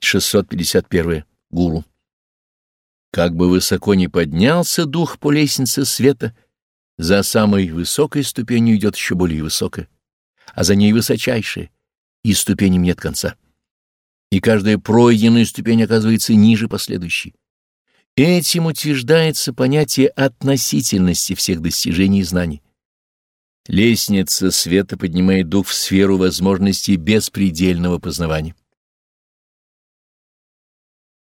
651. Гуру. Как бы высоко ни поднялся дух по лестнице света, за самой высокой ступенью идет еще более высокая, а за ней высочайшая, и ступеням нет конца. И каждая пройденная ступень оказывается ниже последующей. Этим утверждается понятие относительности всех достижений и знаний. Лестница света поднимает дух в сферу возможностей беспредельного познавания.